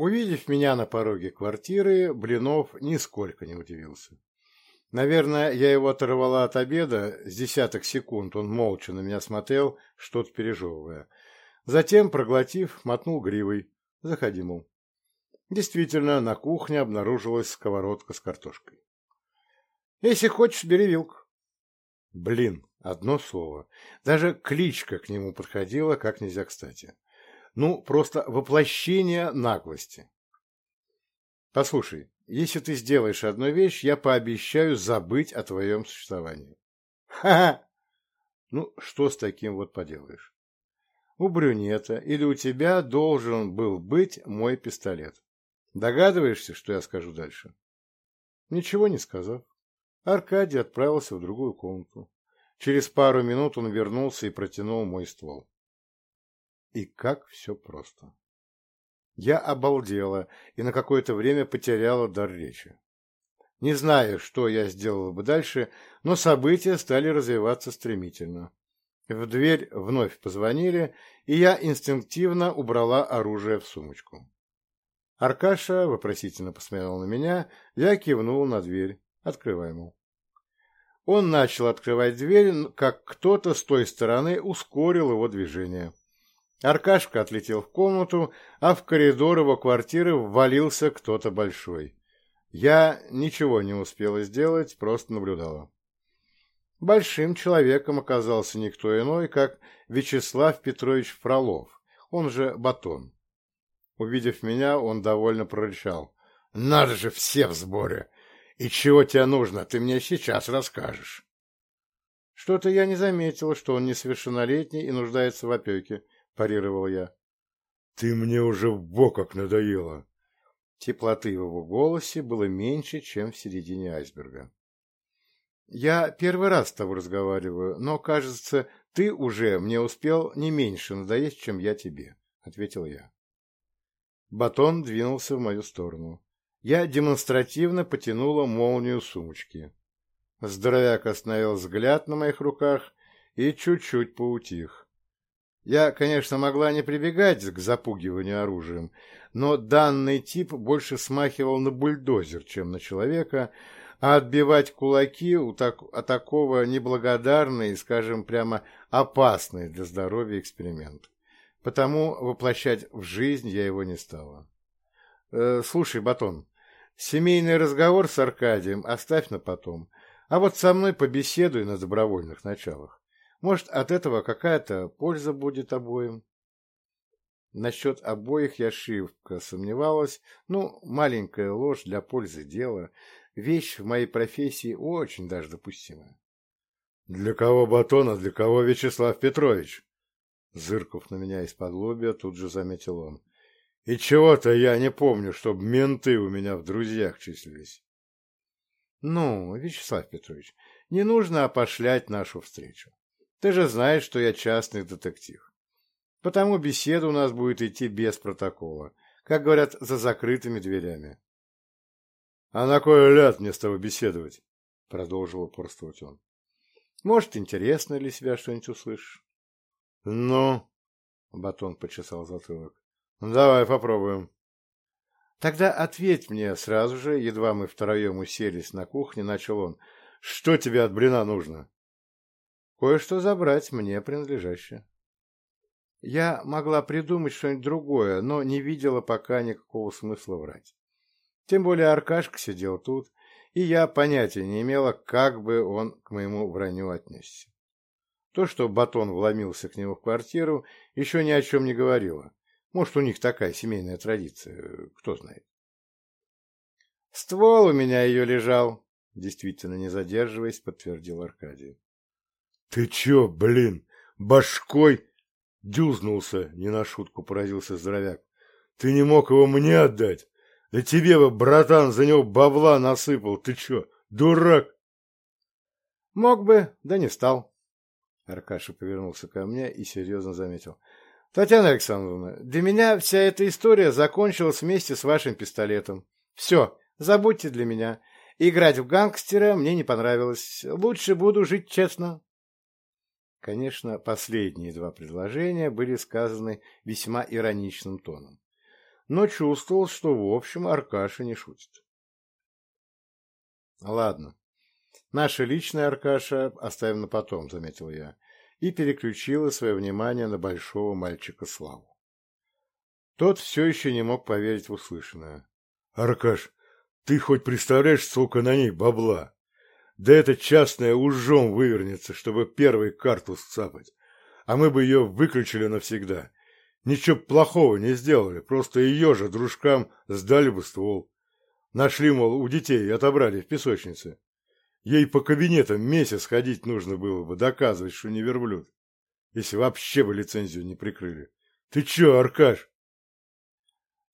Увидев меня на пороге квартиры, Блинов нисколько не удивился. Наверное, я его оторвала от обеда, с десяток секунд он молча на меня смотрел, что-то пережевывая. Затем, проглотив, мотнул гривой. Заходи, мол. Действительно, на кухне обнаружилась сковородка с картошкой. Если хочешь, бери вилку. Блин, одно слово. Даже кличка к нему подходила, как нельзя кстати. Ну, просто воплощение наглости. Послушай, если ты сделаешь одну вещь, я пообещаю забыть о твоем существовании. Ха-ха! Ну, что с таким вот поделаешь? У брюнета или у тебя должен был быть мой пистолет. Догадываешься, что я скажу дальше? Ничего не сказав, Аркадий отправился в другую комнату. Через пару минут он вернулся и протянул мой ствол. и как все просто. Я обалдела и на какое-то время потеряла дар речи. Не знаю, что я сделала бы дальше, но события стали развиваться стремительно. В дверь вновь позвонили, и я инстинктивно убрала оружие в сумочку. Аркаша вопросительно посмотрел на меня, я кивнул на дверь. Открывай, мол. Он начал открывать дверь, как кто-то с той стороны ускорил его движение. Аркашка отлетел в комнату, а в коридор его квартиры ввалился кто-то большой. Я ничего не успела сделать, просто наблюдала. Большим человеком оказался никто иной, как Вячеслав Петрович Фролов, он же Батон. Увидев меня, он довольно прорычал. — Надо же, все в сборе! И чего тебе нужно, ты мне сейчас расскажешь. Что-то я не заметила, что он несовершеннолетний и нуждается в опеке, парировал я. Ты мне уже в боках надоела. Теплоты в его голосе было меньше, чем в середине айсберга. Я первый раз с тобой разговариваю, но, кажется, ты уже мне успел не меньше надоесть, чем я тебе, ответил я. Батон двинулся в мою сторону. Я демонстративно потянула молнию сумочки. Здоровяк остановил взгляд на моих руках и чуть-чуть поутих. Я, конечно, могла не прибегать к запугиванию оружием, но данный тип больше смахивал на бульдозер, чем на человека, а отбивать кулаки у, так, у такого неблагодарный и, скажем, прямо опасный для здоровья эксперимент. Потому воплощать в жизнь я его не стала. Э, слушай, Батон, семейный разговор с Аркадием оставь Может, от этого какая-то польза будет обоим. Насчет обоих я шибко сомневалась. Ну, маленькая ложь для пользы дела. Вещь в моей профессии очень даже допустимая. — Для кого Батон, а для кого Вячеслав Петрович? Зырков на меня из-под лобья, тут же заметил он. — И чего-то я не помню, чтобы менты у меня в друзьях числились. — Ну, Вячеслав Петрович, не нужно опошлять нашу встречу. Ты же знаешь, что я частный детектив. Потому беседа у нас будет идти без протокола, как говорят, за закрытыми дверями. — А на кой ляд мне с тобой беседовать? — продолжил упорствовать он. — Может, интересно ли себя что-нибудь услышишь? — Ну? — Батон почесал затылок. — Давай попробуем. — Тогда ответь мне сразу же, едва мы втроем уселись на кухне, начал он. — Что тебе от блина нужно? Кое-что забрать мне принадлежащее. Я могла придумать что-нибудь другое, но не видела пока никакого смысла врать. Тем более Аркашка сидел тут, и я понятия не имела, как бы он Ты чё, блин, башкой? Дюзнулся не на шутку, поразился здоровяк. Ты не мог его мне отдать. Да тебе бы, братан, за него бабла насыпал. Ты чё, дурак? Мог бы, да не стал. Аркаша повернулся ко мне и серьезно заметил. Татьяна Александровна, для меня вся эта история закончилась вместе с вашим пистолетом. Все, забудьте для меня. Играть в гангстера мне не понравилось. Лучше буду жить честно. Конечно, последние два предложения были сказаны весьма ироничным тоном, но чувствовал, что, в общем, Аркаша не шутит. «Ладно, наша личная Аркаша оставим на потом», — заметил я, и переключила свое внимание на большого мальчика Славу. Тот все еще не мог поверить в услышанное. «Аркаш, ты хоть представляешь, сколько на ней бабла?» Да это частная ужом вывернется, чтобы первый карту сцапать. А мы бы ее выключили навсегда. Ничего плохого не сделали, просто ее же дружкам сдали бы ствол. Нашли, мол, у детей и отобрали в песочнице. Ей по кабинетам месяц ходить нужно было бы, доказывать, что не верблюд. Если вообще бы лицензию не прикрыли. Ты че, Аркаш?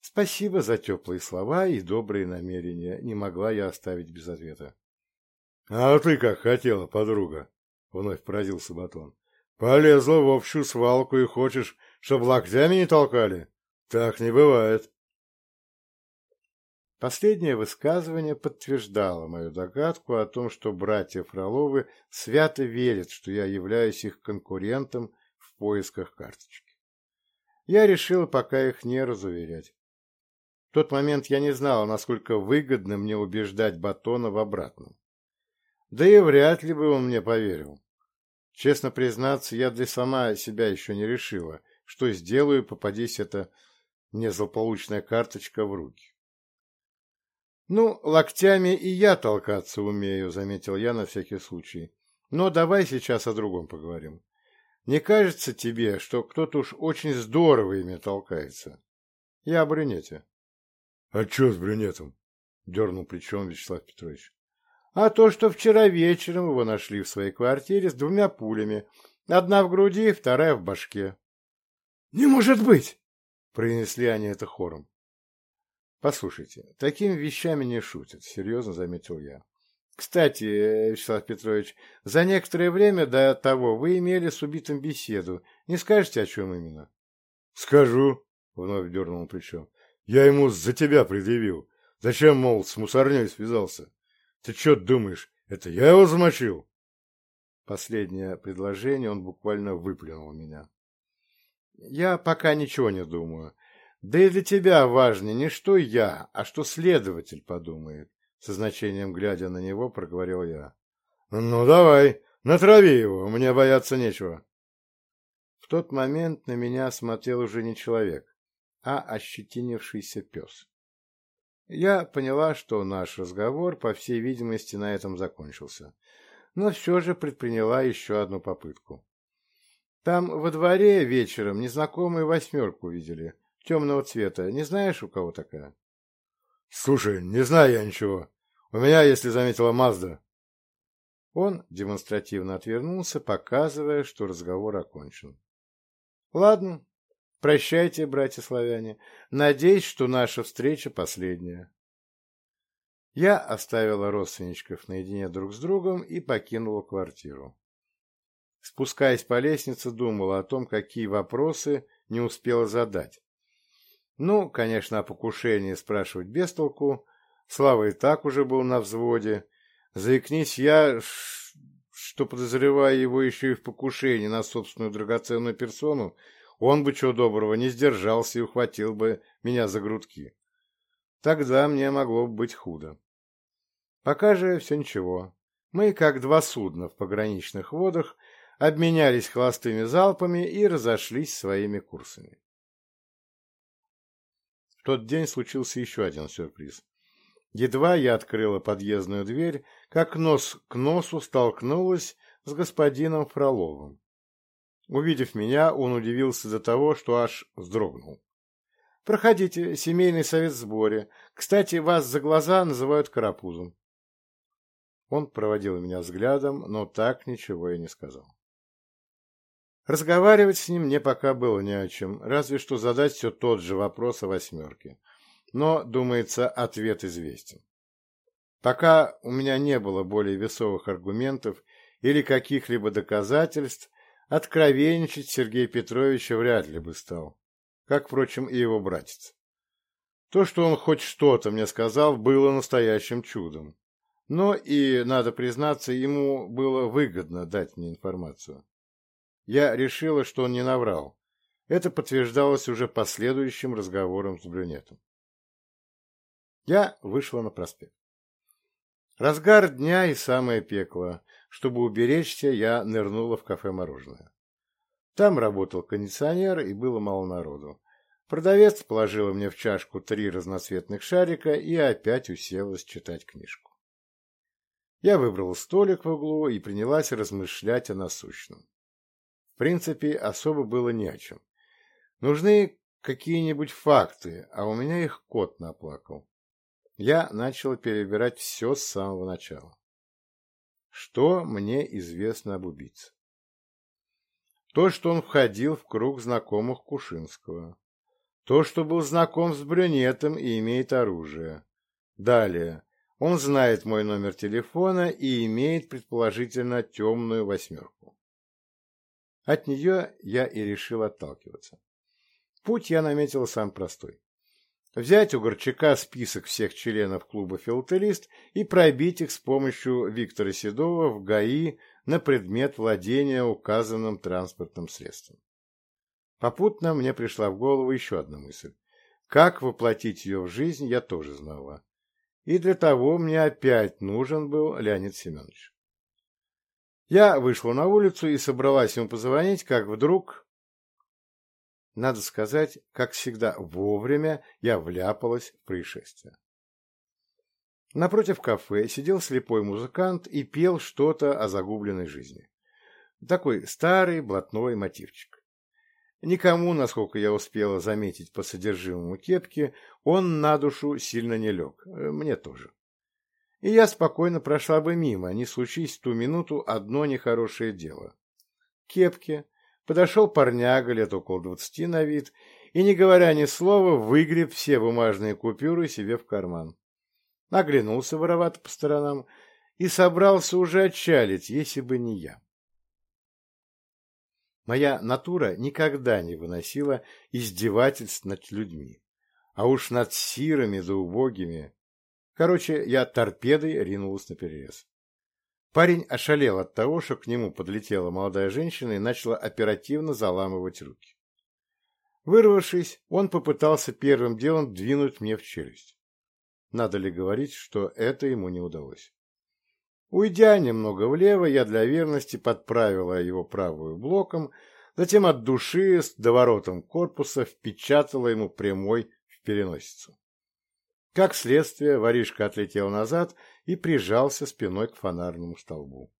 Спасибо за теплые слова и добрые намерения. Не могла я оставить без ответа. «А ты как хотела, подруга!» — вновь поразился Батон. «Полезла общую свалку и хочешь, чтобы локтями не толкали? Так не бывает!» Последнее высказывание подтверждало мою догадку о том, что братья Фроловы свято верят, что я являюсь их конкурентом в поисках карточки. Я решил пока их не разуверять. В тот момент я не знал, насколько выгодно мне убеждать Батона в обратном. Да и вряд ли бы он мне поверил. Честно признаться, я для сама себя еще не решила, что сделаю, попадись эта мне злополучная карточка в руки. «Ну, локтями и я толкаться умею», — заметил я на всякий случай. «Но давай сейчас о другом поговорим. Не кажется тебе, что кто-то уж очень здорово ими А то, что вчера вечером его нашли в своей квартире с двумя пулями. Одна в груди, вторая в башке. — Не может быть! — принесли они это хором. — Послушайте, такими вещами не шутят, — серьезно заметил я. — Кстати, Вячеслав Петрович, за некоторое время до того вы имели с убитым беседу. Не скажете, о чем именно? — Скажу, — вновь дернул плечом. — Я ему за тебя предъявил. Зачем, мол, с мусорней связался? — Ты что думаешь, это я его замочил? Последнее предложение он буквально выплюнул меня. Я пока ничего не думаю. Да и для тебя важнее не что я, а что следователь подумает. Со значением глядя на него, проговорил я. Ну, давай, натрави его, мне бояться нечего. В тот момент на меня смотрел уже не человек а ощетинившийся пес. Я поняла, что наш разговор, по всей видимости, на этом закончился, но все же предприняла еще одну попытку. Там во дворе вечером незнакомую восьмерку видели, темного цвета. Не знаешь, у кого такая? — Слушай, не знаю я ничего. У меня, если заметила, Мазда. Он демонстративно отвернулся, показывая, что разговор окончен. — Ладно, Прощайте, братья славяне. Надеюсь, что наша встреча последняя. Я оставила родственничков наедине друг с другом и покинула квартиру. Спускаясь по лестнице, думала о том, какие вопросы не успела задать. Ну, конечно, о покушении спрашивать без толку. Слава и так уже был на взводе. Заикнись я, что подозревая его еще и в покушении на собственную драгоценную персону, он бы, чего доброго, не сдержался и ухватил бы меня за грудки. Тогда мне могло бы быть худо. Пока же все ничего. Мы, как два судна в пограничных водах, обменялись холостыми залпами и разошлись своими курсами. В тот день случился еще один сюрприз. Едва я Увидев меня, он удивился до того, что аж вздрогнул. «Проходите, семейный совет в сборе. Кстати, вас за глаза называют карапузом». Он проводил меня взглядом, но так ничего я не сказал. Разговаривать с ним мне пока было не о чем, разве что задать все тот же вопрос о восьмерке. Но, думается, ответ известен. Пока у меня не было более весовых аргументов или каких-либо доказательств, Откровенничать Сергей Петрович вряд ли бы стал. Как, впрочем, и его братец. То, что он хоть что-то мне сказал, было настоящим чудом. Но и, надо признаться, ему было выгодно дать мне информацию. Я решила, что он не наврал. Это подтверждалось уже последующим разговором с брюнетом. Я вышла на проспект. Разгар дня и самое пекло чтобы уберечься, я нырнула в кафе мороженое. Там работал кондиционер и было мало народу. Продавец положила мне в чашку три разноцветных шарика и опять уселась читать книжку. Я выбрала столик в углу и принялась размышлять о насущном. В принципе, особо было не о чем. Нужны какие-нибудь факты, а у меня их кот наплакал. Я начал перебирать все с самого начала что мне известно об убийце. То, что он входил в круг знакомых Кушинского. То, что был знаком с брюнетом и имеет оружие. Далее. Он знает мой номер телефона и имеет, предположительно, темную восьмерку. От нее я и решил отталкиваться. Путь я наметил сам простой. Взять у Горчака список всех членов клуба «Филателист» и пробить их с помощью Виктора Седова в ГАИ на предмет владения указанным транспортным средством. Попутно мне пришла в голову еще одна мысль. Как воплотить ее в жизнь, я тоже знала. И для того мне опять нужен был Леонид Семенович. Я вышла на улицу и собралась ему позвонить, как вдруг Надо сказать, как всегда, вовремя я вляпалась в происшествие. Напротив кафе сидел слепой музыкант и пел что-то о загубленной жизни. Такой старый блатной мотивчик. Никому, насколько я успела заметить по содержимому кепки, он на душу сильно не лег. Мне тоже. И я спокойно прошла бы мимо, не случись в ту минуту Подошел парняга лет около двадцати на вид и, не говоря ни слова, выгреб все бумажные купюры себе в карман. Наглянулся воровато по сторонам и собрался уже отчалить, если бы не я. Моя натура никогда не выносила издевательств над людьми, а уж над сирами да убогими. Короче, я торпедой ринулся на перерез. Парень ошалел от того, что к нему подлетела молодая женщина и начала оперативно заламывать руки. Вырвавшись, он попытался первым делом двинуть мне в челюсть. Надо ли говорить, что это ему не удалось? Уйдя немного влево, я для верности подправила его правую блоком, затем от души с доворотом корпуса впечатала ему прямой в переносицу. Как следствие, воришка отлетел назад и прижался спиной к фонарному столбу.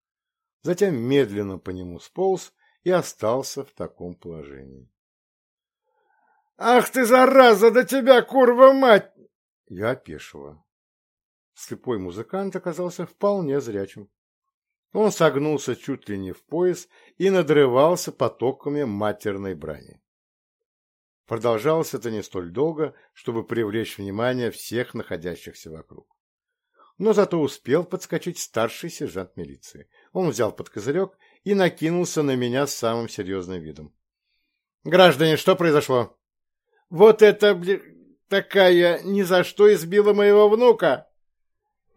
Затем медленно по нему сполз и остался в таком положении. «Ах ты, зараза, до тебя, курва мать!» Я опешила. Слепой музыкант оказался вполне зрячим. Он согнулся чуть ли не в пояс и надрывался потоками матерной брани. Продолжалось это не столь долго, чтобы привлечь внимание всех находящихся вокруг. Но зато успел подскочить старший сержант милиции. Он взял под козырек и накинулся на меня с самым серьезным видом. «Граждане, что произошло?» «Вот это, такая ни за что избила моего внука!»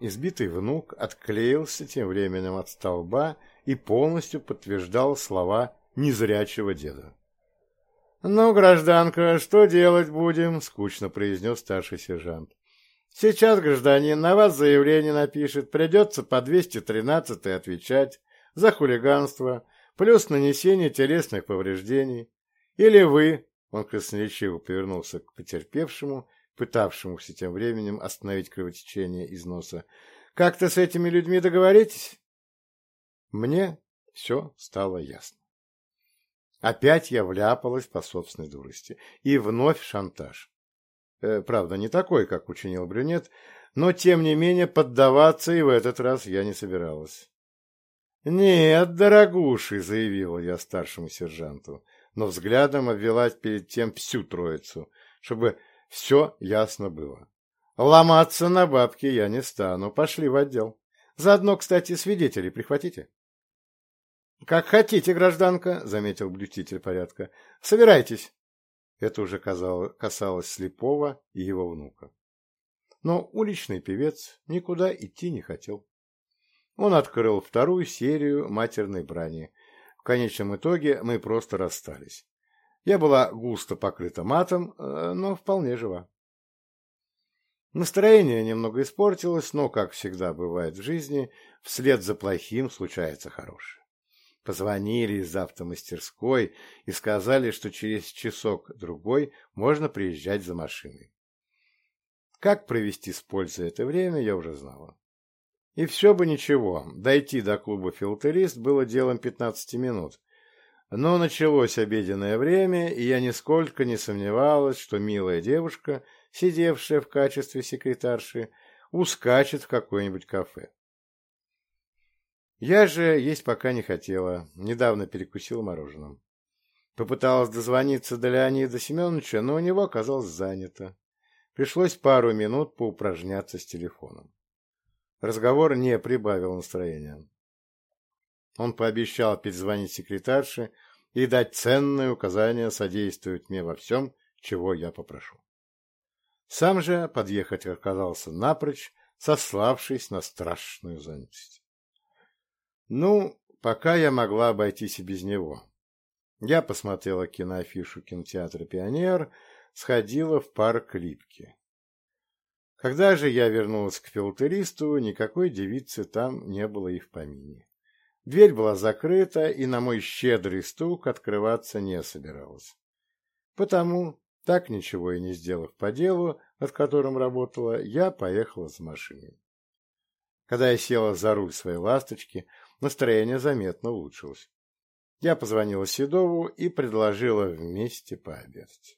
Избитый внук отклеился тем временем от столба и полностью подтверждал слова незрячего деда. «Ну, гражданка, что делать будем?» — скучно произнес старший сержант. «Сейчас гражданин на вас заявление напишет, придется по 213 отвечать за хулиганство, плюс нанесение телесных повреждений. Или вы, он красноречиво повернулся к потерпевшему, пытавшемуся тем временем остановить кровотечение из носа. «Как-то с этими людьми договоритесь?» Мне все стало ясно. Опять я вляпалась по собственной дурости. И вновь шантаж. Э, Э, правда, не такой, как учинил брюнет, но, тем не менее, поддаваться и в этот раз я не собиралась. «Нет, дорогуши», — заявила я старшему сержанту, но взглядом обвела перед тем всю троицу, чтобы все ясно было. «Ломаться на бабки я не стану, пошли в отдел. Заодно, кстати, свидетелей прихватите». «Как хотите, гражданка», — заметил блюститель порядка. «Собирайтесь». Это уже касалось слепого и его внука. Но уличный певец никуда идти не хотел. Он открыл вторую серию матерной брани. В конечном итоге мы просто расстались. Я была густо покрыта матом, э, но вполне жива. Настроение немного испортилось, но, как всегда бывает в жизни, вслед за плохим случается хорошее. Позвонили из автомастерской и сказали, что через часок-другой можно приезжать за машиной. Как провести с пользой это время, я уже знала. И все бы ничего, дойти до клуба «Филтерист» было делом 15 минут. Но началось обеденное время, и я нисколько не сомневалась, что милая девушка, сидевшая в качестве секретарши, ускачет в какое-нибудь кафе. Я же есть пока не хотела, недавно перекусила мороженым. Попыталась дозвониться до Леонида Семеновича, но у него оказалось занято. Пришлось пару минут поупражняться с телефоном. Разговор не прибавил настроения. Он пообещал перезвонить секретарше и дать ценное указание содействовать мне во всем, чего я попрошу. Сам же подъехать оказался напрочь, сославшись на страшную занятость. Ну, пока я могла обойтись и без него. Я посмотрела киноафишу кинотеатра «Пионер», сходила в парк Липки. Когда же я вернулась к филтеристу, никакой девицы там не было и в помине. Дверь была закрыта, и на мой щедрый стук открываться не собиралась. Потому так ничего и не сделав по делу, над которым работала, я поехала с машиной. Когда я села за руль своей «Ласточки», настроение заметно улучшилось. Я позвонила Седову и предложила вместе пообедать.